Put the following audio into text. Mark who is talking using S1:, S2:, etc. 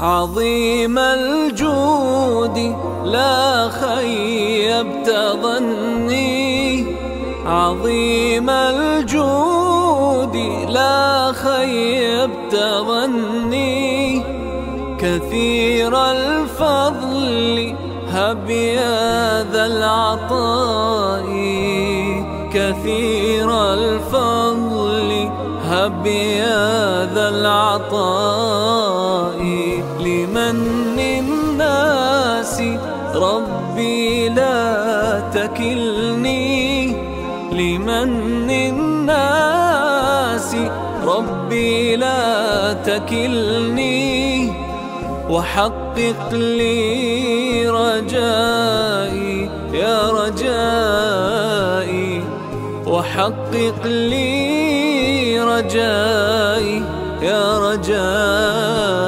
S1: عظيم الجود لا خيبت ظني عظيم الجود لا خيبت ظني كثير الفضل هب يا ذا العطاء. كثير الفضل هب يا ذا العطاء. لمن الناس ربي لا تكلني لمن الناس ربي لا تكلني وحقق لي رجائي يا رجائي وحقق لي رجائي يا رجائي